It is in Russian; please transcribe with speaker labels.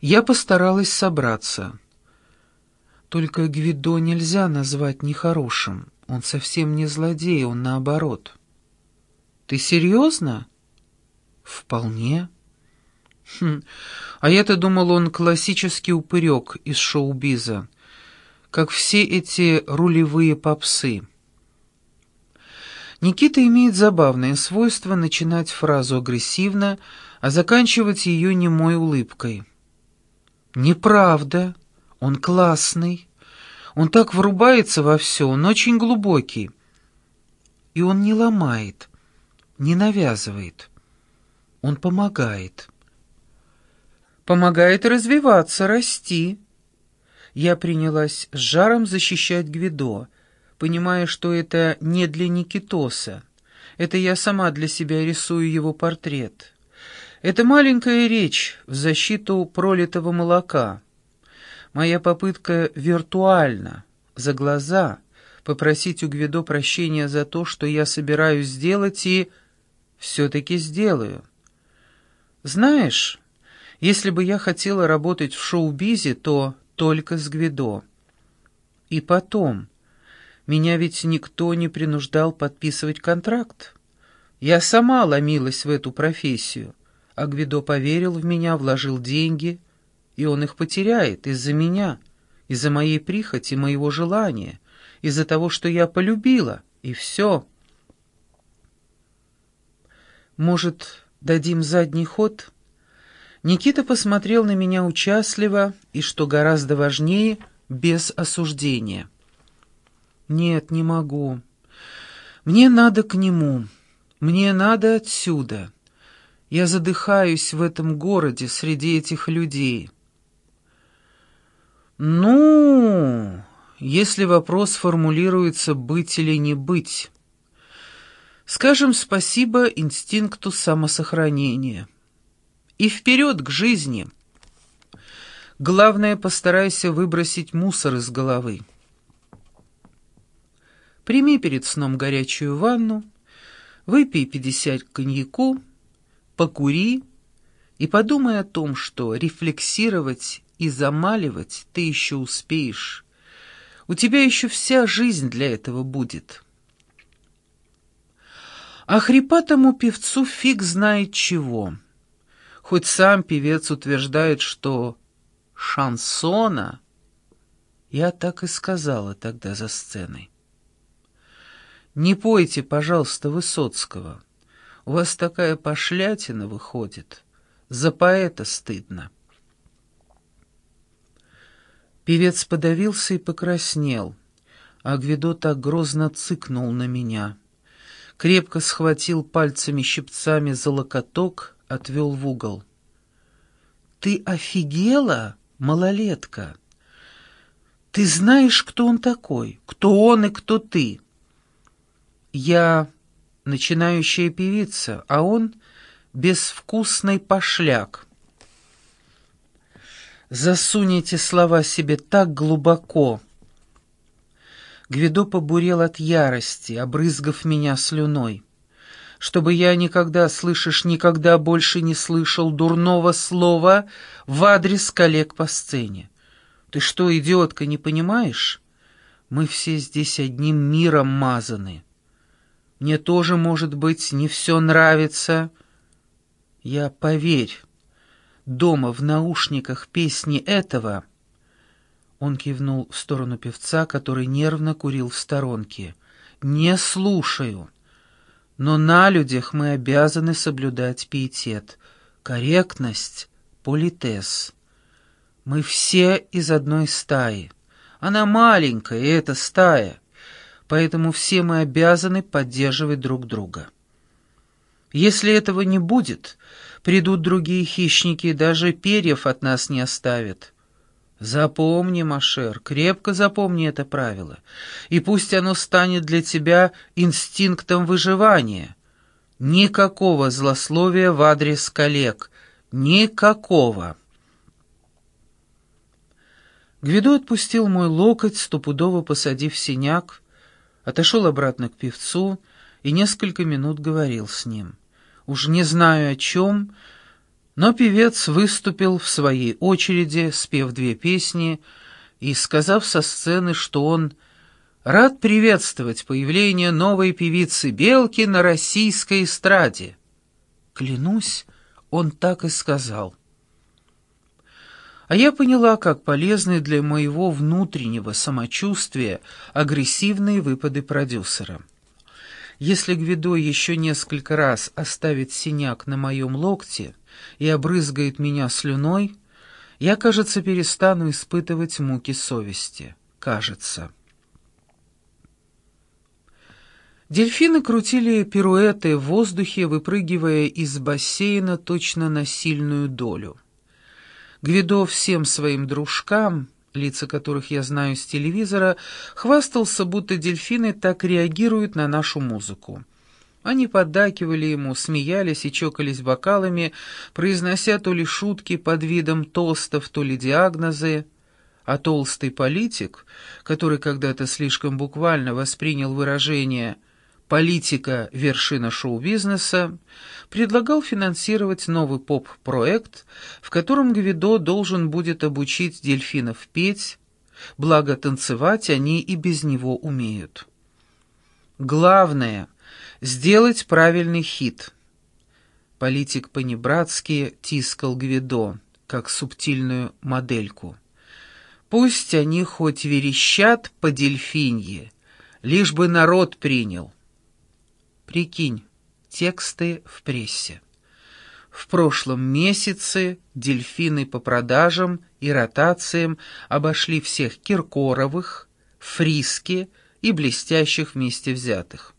Speaker 1: Я постаралась собраться. Только Гвидо нельзя назвать нехорошим. Он совсем не злодей, он наоборот. Ты серьезно? Вполне. Хм, а я-то думал, он классический упырек из шоу-биза, как все эти рулевые попсы. Никита имеет забавное свойство начинать фразу агрессивно, а заканчивать ее немой улыбкой. «Неправда. Он классный. Он так врубается во все, он очень глубокий. И он не ломает, не навязывает. Он помогает. Помогает развиваться, расти». Я принялась с жаром защищать Гвидо, понимая, что это не для Никитоса. Это я сама для себя рисую его портрет. Это маленькая речь в защиту пролитого молока. Моя попытка виртуальна, за глаза, попросить у Гвидо прощения за то, что я собираюсь сделать, и все-таки сделаю. Знаешь, если бы я хотела работать в шоу-бизе, то только с Гвидо. И потом... Меня ведь никто не принуждал подписывать контракт. Я сама ломилась в эту профессию, а Гвидо поверил в меня, вложил деньги, и он их потеряет из-за меня, из-за моей прихоти, моего желания, из-за того, что я полюбила, и все. Может, дадим задний ход? Никита посмотрел на меня участливо и, что гораздо важнее, без осуждения. «Нет, не могу. Мне надо к нему. Мне надо отсюда. Я задыхаюсь в этом городе среди этих людей». «Ну, если вопрос формулируется «быть или не быть», скажем спасибо инстинкту самосохранения. И вперед к жизни. Главное, постарайся выбросить мусор из головы. Прими перед сном горячую ванну, выпей 50 коньяку, покури и подумай о том, что рефлексировать и замаливать ты еще успеешь. У тебя еще вся жизнь для этого будет. А хрипатому певцу фиг знает чего. Хоть сам певец утверждает, что шансона... Я так и сказала тогда за сценой. Не пойте, пожалуйста, Высоцкого. У вас такая пошлятина выходит. За поэта стыдно. Певец подавился и покраснел, а Гвидо так грозно цыкнул на меня. Крепко схватил пальцами-щипцами за локоток, отвел в угол. «Ты офигела, малолетка? Ты знаешь, кто он такой? Кто он и кто ты?» Я начинающая певица, а он безвкусный пошляк. Засунь эти слова себе так глубоко. Гвидо побурел от ярости, обрызгав меня слюной. Чтобы я никогда, слышишь, никогда больше не слышал дурного слова в адрес коллег по сцене. Ты что, идиотка, не понимаешь? Мы все здесь одним миром мазаны. Мне тоже, может быть, не все нравится. Я, поверь, дома в наушниках песни этого...» Он кивнул в сторону певца, который нервно курил в сторонке. «Не слушаю. Но на людях мы обязаны соблюдать пиетет, корректность, политез. Мы все из одной стаи. Она маленькая, и эта стая поэтому все мы обязаны поддерживать друг друга. Если этого не будет, придут другие хищники и даже перьев от нас не оставят. Запомни, Машер, крепко запомни это правило, и пусть оно станет для тебя инстинктом выживания. Никакого злословия в адрес коллег, никакого. Гвидо отпустил мой локоть, стопудово посадив синяк, отошел обратно к певцу и несколько минут говорил с ним. Уж не знаю о чем, Но певец выступил в своей очереди, спев две песни и сказав со сцены, что он рад приветствовать появление новой певицы Белки на российской эстраде. Клянусь, он так и сказал. А я поняла, как полезны для моего внутреннего самочувствия агрессивные выпады продюсера. Если Гвидо еще несколько раз оставит синяк на моем локте и обрызгает меня слюной, я, кажется, перестану испытывать муки совести. Кажется. Дельфины крутили пируэты в воздухе, выпрыгивая из бассейна точно на сильную долю. Гвидо всем своим дружкам, лица которых я знаю с телевизора, хвастался, будто дельфины так реагируют на нашу музыку. Они поддакивали ему, смеялись и чокались бокалами, произнося то ли шутки под видом тостов, то ли диагнозы. А толстый политик, который когда-то слишком буквально воспринял выражение «политика – вершина шоу-бизнеса», предлагал финансировать новый поп-проект, в котором Гвидо должен будет обучить дельфинов петь, благо танцевать они и без него умеют. Главное — сделать правильный хит. Политик по-небратски тискал Гвидо, как субтильную модельку. Пусть они хоть верещат по дельфинье, лишь бы народ принял. Прикинь, тексты в прессе. В прошлом месяце дельфины по продажам и ротациям обошли всех Киркоровых, Фриски и блестящих вместе взятых.